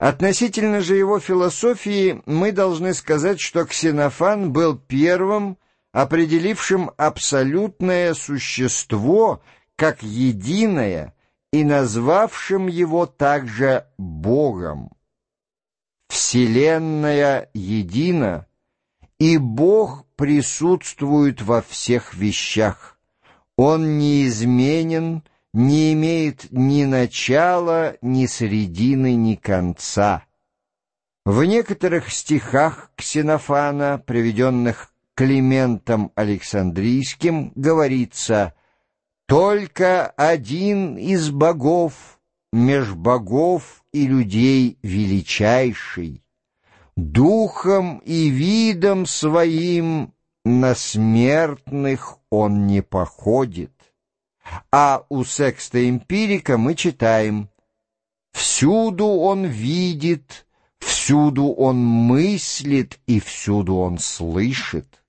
Относительно же его философии мы должны сказать, что Ксенофан был первым, определившим абсолютное существо как единое и назвавшим его также Богом. Вселенная едина, и Бог присутствует во всех вещах. Он неизменен, не имеет ни начала, ни середины, ни конца. В некоторых стихах Ксенофана, приведенных Климентом Александрийским, говорится «Только один из богов, меж богов и людей величайший, духом и видом своим на смертных он не походит». А у секста-эмпирика мы читаем «Всюду он видит, всюду он мыслит и всюду он слышит».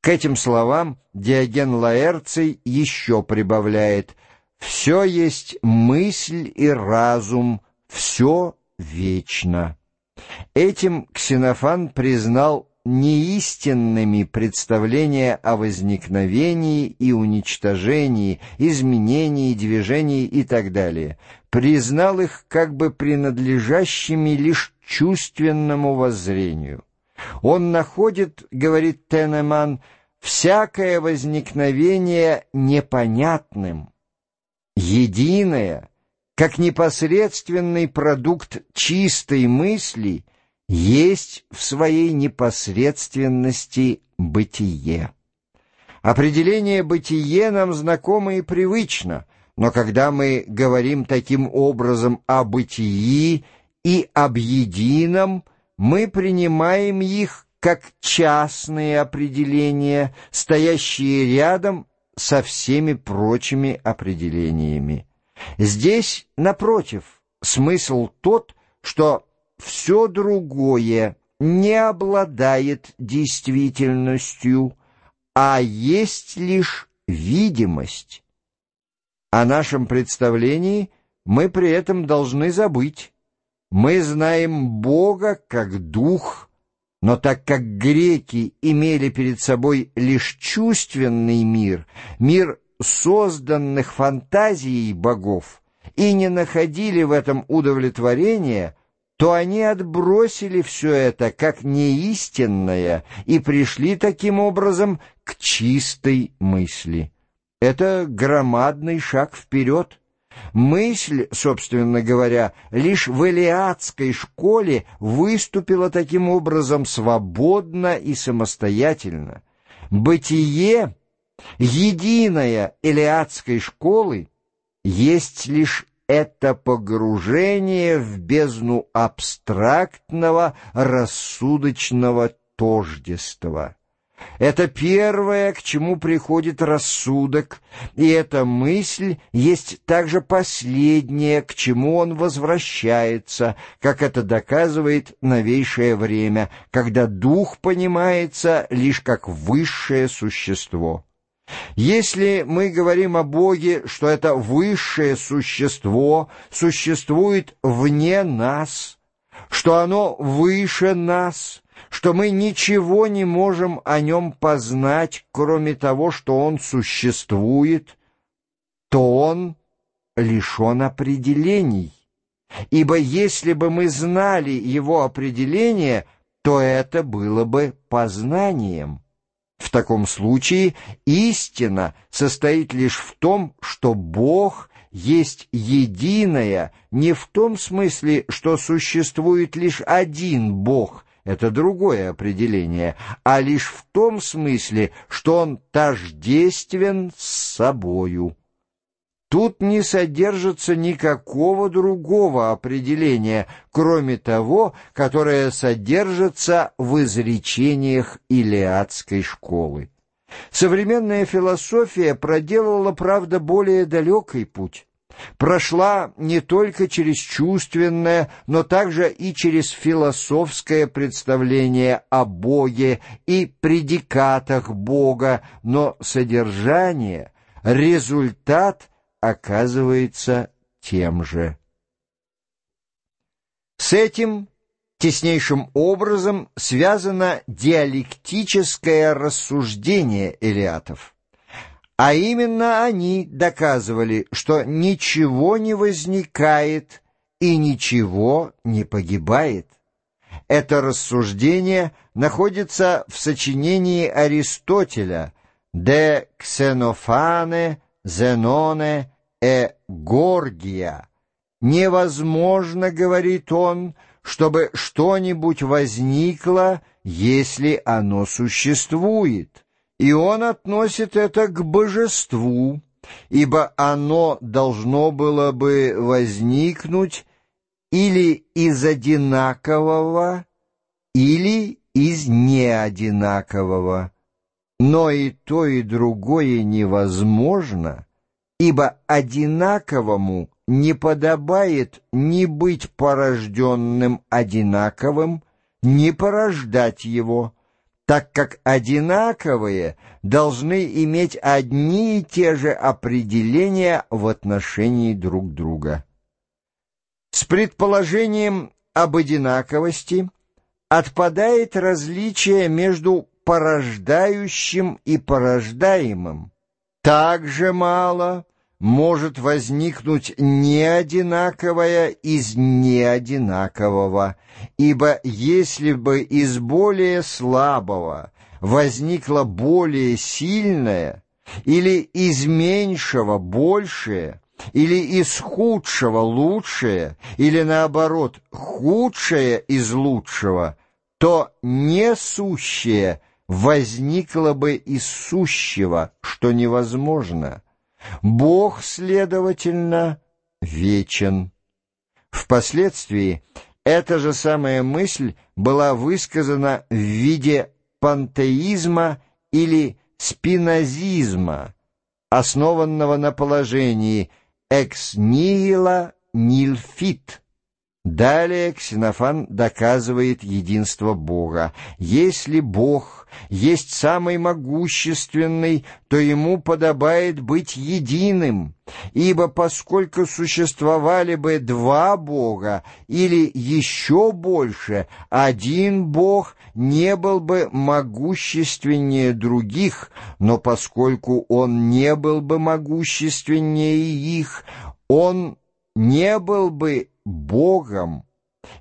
К этим словам Диоген Лаэрций еще прибавляет «Все есть мысль и разум, все вечно». Этим Ксенофан признал неистинными представления о возникновении и уничтожении, изменении, движении и так далее, признал их как бы принадлежащими лишь чувственному воззрению. Он находит, говорит Тенеман, всякое возникновение непонятным, единое, как непосредственный продукт чистой мысли – есть в своей непосредственности бытие. Определение «бытие» нам знакомо и привычно, но когда мы говорим таким образом о бытии и об едином, мы принимаем их как частные определения, стоящие рядом со всеми прочими определениями. Здесь, напротив, смысл тот, что все другое не обладает действительностью, а есть лишь видимость. О нашем представлении мы при этом должны забыть. Мы знаем Бога как Дух, но так как греки имели перед собой лишь чувственный мир, мир созданных фантазией богов, и не находили в этом удовлетворения, то они отбросили все это как неистинное и пришли таким образом к чистой мысли. Это громадный шаг вперед. Мысль, собственно говоря, лишь в Элиадской школе выступила таким образом свободно и самостоятельно. Бытие, единое Элиадской школы, есть лишь это погружение в бездну абстрактного рассудочного тождества. Это первое, к чему приходит рассудок, и эта мысль есть также последнее, к чему он возвращается, как это доказывает новейшее время, когда дух понимается лишь как высшее существо. Если мы говорим о Боге, что это высшее существо существует вне нас, что оно выше нас, что мы ничего не можем о нем познать, кроме того, что он существует, то он лишен определений. Ибо если бы мы знали его определение, то это было бы познанием. В таком случае истина состоит лишь в том, что Бог есть единое, не в том смысле, что существует лишь один Бог, это другое определение, а лишь в том смысле, что Он тождествен с собою. Тут не содержится никакого другого определения, кроме того, которое содержится в изречениях Илиадской школы. Современная философия проделала, правда, более далекий путь. Прошла не только через чувственное, но также и через философское представление о Боге и предикатах Бога, но содержание, результат – оказывается тем же. С этим теснейшим образом связано диалектическое рассуждение элиатов. А именно они доказывали, что ничего не возникает и ничего не погибает. Это рассуждение находится в сочинении Аристотеля «De Xenophane Zenone e Gorgia». Невозможно, говорит он, чтобы что-нибудь возникло, если оно существует. И он относит это к божеству, ибо оно должно было бы возникнуть или из одинакового, или из неодинакового. Но и то, и другое невозможно, ибо одинаковому не подобает ни быть порожденным одинаковым, ни порождать его, так как одинаковые должны иметь одни и те же определения в отношении друг друга. С предположением об одинаковости отпадает различие между порождающим и порождаемым. Так же мало может возникнуть неодинаковое из неодинакового, ибо если бы из более слабого возникло более сильное, или из меньшего большее, или из худшего лучшее, или наоборот худшее из лучшего, то несущее возникло бы из сущего, что невозможно. Бог, следовательно, вечен. Впоследствии эта же самая мысль была высказана в виде пантеизма или спинозизма, основанного на положении «ex nihilo nil fit» Далее Ксенофан доказывает единство Бога. Если Бог есть самый могущественный, то ему подобает быть единым, ибо поскольку существовали бы два Бога или еще больше, один Бог не был бы могущественнее других, но поскольку он не был бы могущественнее их, он не был бы Богом.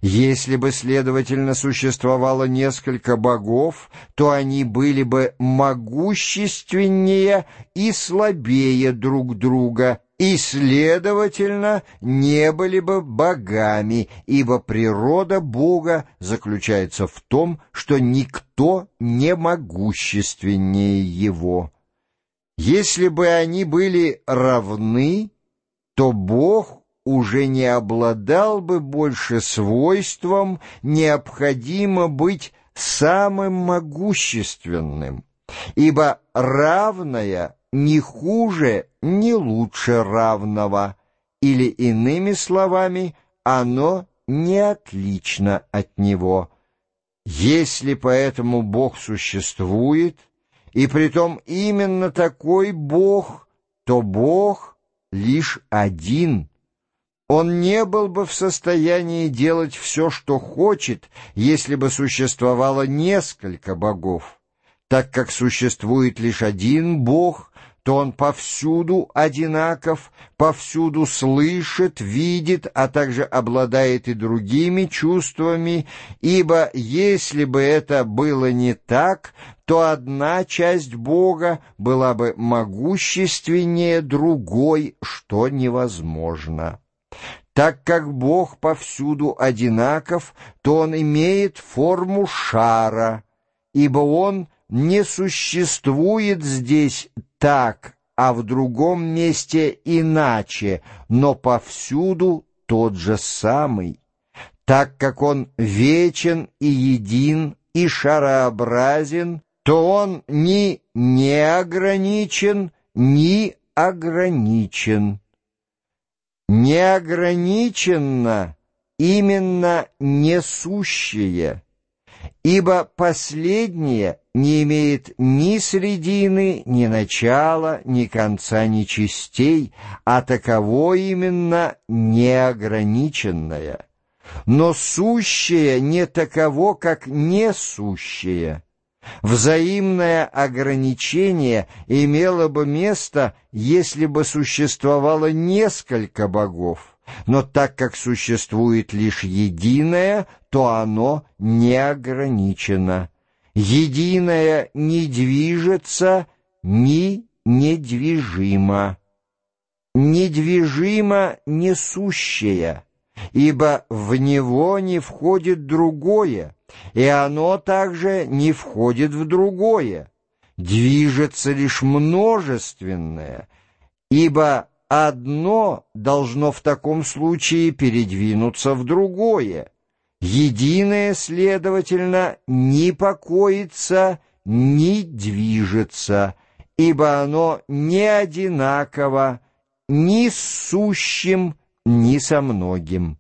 Если бы, следовательно, существовало несколько богов, то они были бы могущественнее и слабее друг друга, и, следовательно, не были бы богами, ибо природа Бога заключается в том, что никто не могущественнее его. Если бы они были равны, то Бог уже не обладал бы больше свойством необходимо быть самым могущественным, ибо равное не хуже, не лучше равного, или, иными словами, оно не отлично от него. Если поэтому Бог существует, и притом именно такой Бог, то Бог лишь один — он не был бы в состоянии делать все, что хочет, если бы существовало несколько богов. Так как существует лишь один бог, то он повсюду одинаков, повсюду слышит, видит, а также обладает и другими чувствами, ибо если бы это было не так, то одна часть Бога была бы могущественнее другой, что невозможно. Так как Бог повсюду одинаков, то Он имеет форму шара, ибо Он не существует здесь так, а в другом месте иначе, но повсюду тот же самый. Так как Он вечен и един и шарообразен, то Он ни неограничен, ни ограничен неограниченно именно несущее, ибо последнее не имеет ни средины, ни начала, ни конца, ни частей, а таково именно неограниченное. но сущее не таково, как несущее. Взаимное ограничение имело бы место, если бы существовало несколько богов, но так как существует лишь единое, то оно не ограничено. Единое не движется, ни недвижимо. Недвижимо несущее, ибо в него не входит другое, и оно также не входит в другое. Движется лишь множественное, ибо одно должно в таком случае передвинуться в другое. Единое, следовательно, не покоится, не движется, ибо оно не одинаково ни с сущим, ни со многим.